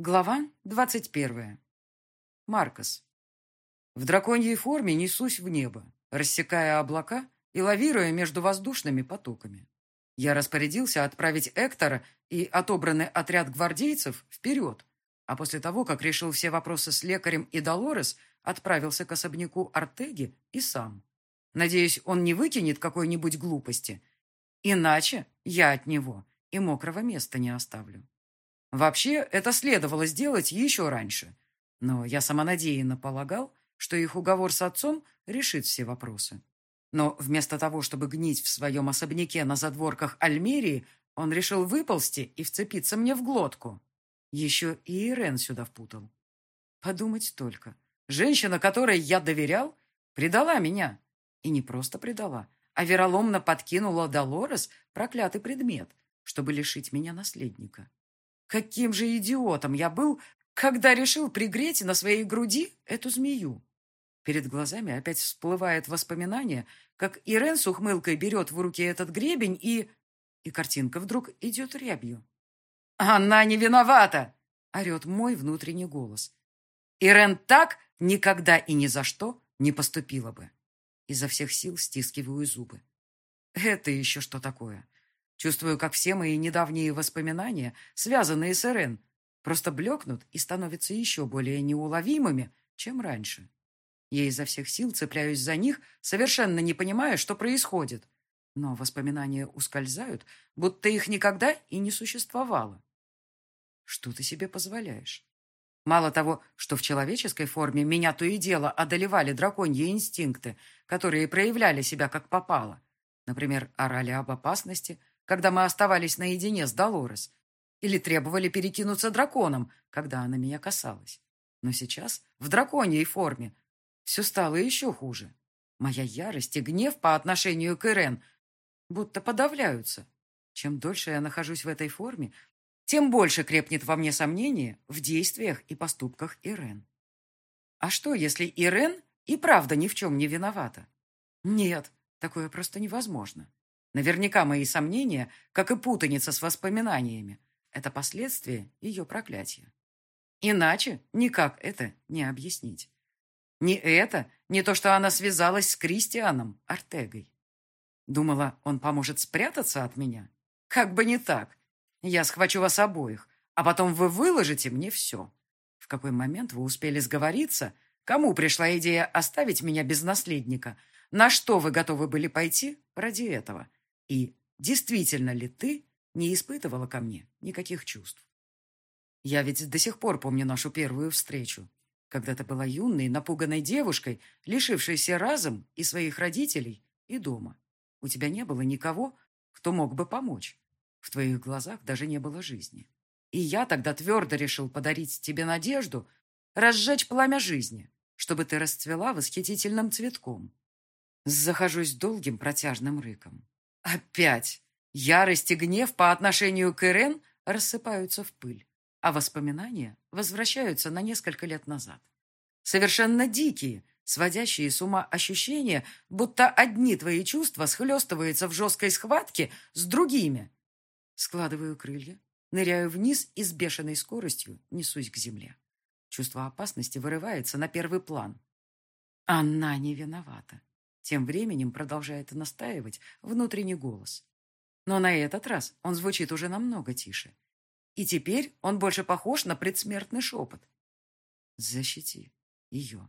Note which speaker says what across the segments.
Speaker 1: Глава двадцать первая. Маркос. В драконьей форме несусь в небо, рассекая облака и лавируя между воздушными потоками. Я распорядился отправить Эктора и отобранный отряд гвардейцев вперед, а после того, как решил все вопросы с лекарем и Долорес, отправился к особняку Артеги и сам. Надеюсь, он не выкинет какой-нибудь глупости, иначе я от него и мокрого места не оставлю. Вообще, это следовало сделать еще раньше. Но я самонадеянно полагал, что их уговор с отцом решит все вопросы. Но вместо того, чтобы гнить в своем особняке на задворках Альмерии, он решил выползти и вцепиться мне в глотку. Еще и Ирен сюда впутал. Подумать только. Женщина, которой я доверял, предала меня. И не просто предала, а вероломно подкинула Долорес проклятый предмет, чтобы лишить меня наследника. Каким же идиотом я был, когда решил пригреть на своей груди эту змею. Перед глазами опять всплывает воспоминание, как Ирен с ухмылкой берет в руки этот гребень и... И картинка вдруг идет рябью. «Она не виновата!» — орет мой внутренний голос. «Ирен так никогда и ни за что не поступила бы». Изо всех сил стискиваю зубы. «Это еще что такое?» Чувствую, как все мои недавние воспоминания, связанные с Ирен, просто блекнут и становятся еще более неуловимыми, чем раньше. Я изо всех сил цепляюсь за них, совершенно не понимая, что происходит. Но воспоминания ускользают, будто их никогда и не существовало. Что ты себе позволяешь? Мало того, что в человеческой форме меня то и дело одолевали драконьи инстинкты, которые проявляли себя как попало. Например, орали об опасности – когда мы оставались наедине с Долорес, или требовали перекинуться драконом, когда она меня касалась. Но сейчас, в драконьей форме, все стало еще хуже. Моя ярость и гнев по отношению к Ирен будто подавляются. Чем дольше я нахожусь в этой форме, тем больше крепнет во мне сомнение в действиях и поступках Ирен. А что, если Ирен и правда ни в чем не виновата? Нет, такое просто невозможно. Наверняка мои сомнения, как и путаница с воспоминаниями, это последствия ее проклятия. Иначе никак это не объяснить. Ни это, ни то, что она связалась с Кристианом Артегой. Думала, он поможет спрятаться от меня? Как бы не так. Я схвачу вас обоих, а потом вы выложите мне все. В какой момент вы успели сговориться? Кому пришла идея оставить меня без наследника? На что вы готовы были пойти ради этого? И действительно ли ты не испытывала ко мне никаких чувств? Я ведь до сих пор помню нашу первую встречу, когда ты была юной, напуганной девушкой, лишившейся разом и своих родителей, и дома. У тебя не было никого, кто мог бы помочь. В твоих глазах даже не было жизни. И я тогда твердо решил подарить тебе надежду, разжечь пламя жизни, чтобы ты расцвела восхитительным цветком. Захожусь долгим протяжным рыком. Опять. Ярость и гнев по отношению к Ирен рассыпаются в пыль, а воспоминания возвращаются на несколько лет назад. Совершенно дикие, сводящие с ума ощущения, будто одни твои чувства схлестываются в жесткой схватке с другими. Складываю крылья, ныряю вниз и с бешеной скоростью несусь к земле. Чувство опасности вырывается на первый план. Она не виновата. Тем временем продолжает настаивать внутренний голос. Но на этот раз он звучит уже намного тише. И теперь он больше похож на предсмертный шепот. «Защити ее».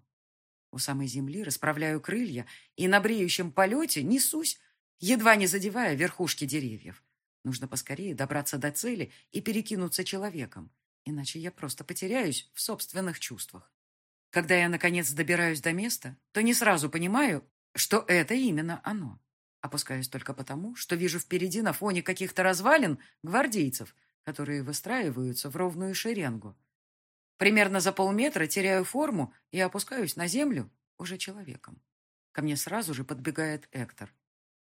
Speaker 1: У самой земли расправляю крылья и на бреющем полете несусь, едва не задевая верхушки деревьев. Нужно поскорее добраться до цели и перекинуться человеком, иначе я просто потеряюсь в собственных чувствах. Когда я, наконец, добираюсь до места, то не сразу понимаю, что это именно оно. Опускаюсь только потому, что вижу впереди на фоне каких-то развалин гвардейцев, которые выстраиваются в ровную шеренгу. Примерно за полметра теряю форму и опускаюсь на землю уже человеком. Ко мне сразу же подбегает Эктор.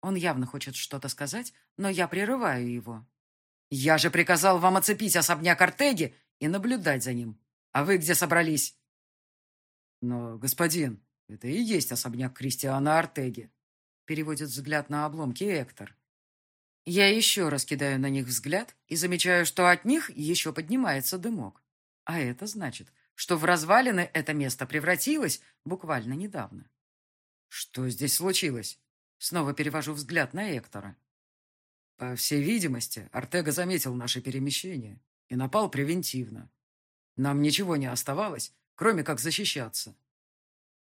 Speaker 1: Он явно хочет что-то сказать, но я прерываю его. «Я же приказал вам оцепить особняк Артеги и наблюдать за ним. А вы где собрались?» «Но, господин, это и есть особняк Кристиана Артеги. Переводит взгляд на обломки Эктор. Я еще раз кидаю на них взгляд и замечаю, что от них еще поднимается дымок. А это значит, что в развалины это место превратилось буквально недавно. Что здесь случилось? Снова перевожу взгляд на Эктора. По всей видимости, Артега заметил наше перемещение и напал превентивно. Нам ничего не оставалось, кроме как защищаться.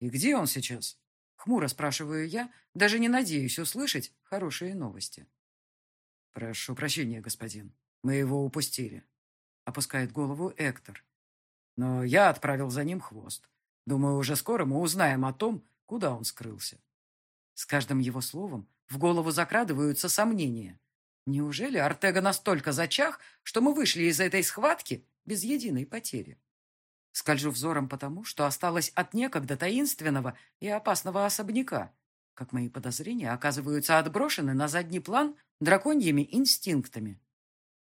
Speaker 1: И где он сейчас? Хмуро спрашиваю я, даже не надеюсь услышать хорошие новости. Прошу прощения, господин. Мы его упустили. Опускает голову Эктор. Но я отправил за ним хвост. Думаю, уже скоро мы узнаем о том, куда он скрылся. С каждым его словом в голову закрадываются сомнения. Неужели Артега настолько зачах, что мы вышли из этой схватки без единой потери? Скольжу взором потому, что осталось от некогда таинственного и опасного особняка, как мои подозрения оказываются отброшены на задний план драконьими инстинктами.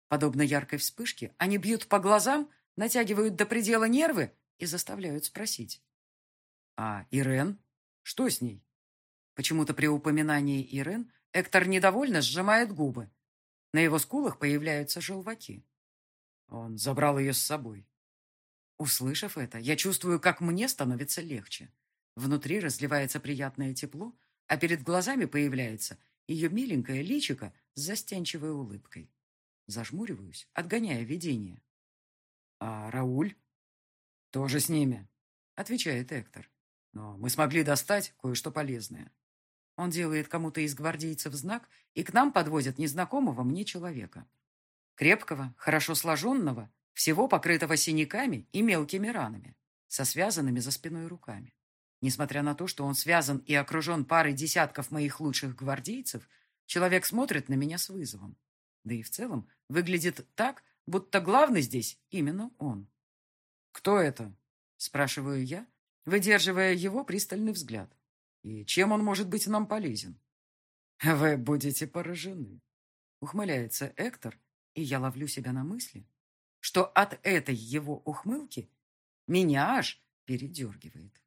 Speaker 1: Подобно яркой вспышке, они бьют по глазам, натягивают до предела нервы и заставляют спросить. «А Ирен? Что с ней?» Почему-то при упоминании Ирен Эктор недовольно сжимает губы, на его скулах появляются желваки. Он забрал ее с собой. Услышав это, я чувствую, как мне становится легче. Внутри разливается приятное тепло, а перед глазами появляется ее миленькое личико с застенчивой улыбкой. Зажмуриваюсь, отгоняя видение. «А Рауль?» «Тоже с ними», — отвечает Эктор. «Но мы смогли достать кое-что полезное». Он делает кому-то из гвардейцев знак, и к нам подвозят незнакомого мне человека. Крепкого, хорошо сложенного, всего покрытого синяками и мелкими ранами, со связанными за спиной руками. Несмотря на то, что он связан и окружен парой десятков моих лучших гвардейцев, человек смотрит на меня с вызовом. Да и в целом выглядит так, будто главный здесь именно он. «Кто это?» – спрашиваю я, выдерживая его пристальный взгляд. И чем он может быть нам полезен? Вы будете поражены. Ухмыляется Эктор, и я ловлю себя на мысли, что от этой его ухмылки меня аж передергивает.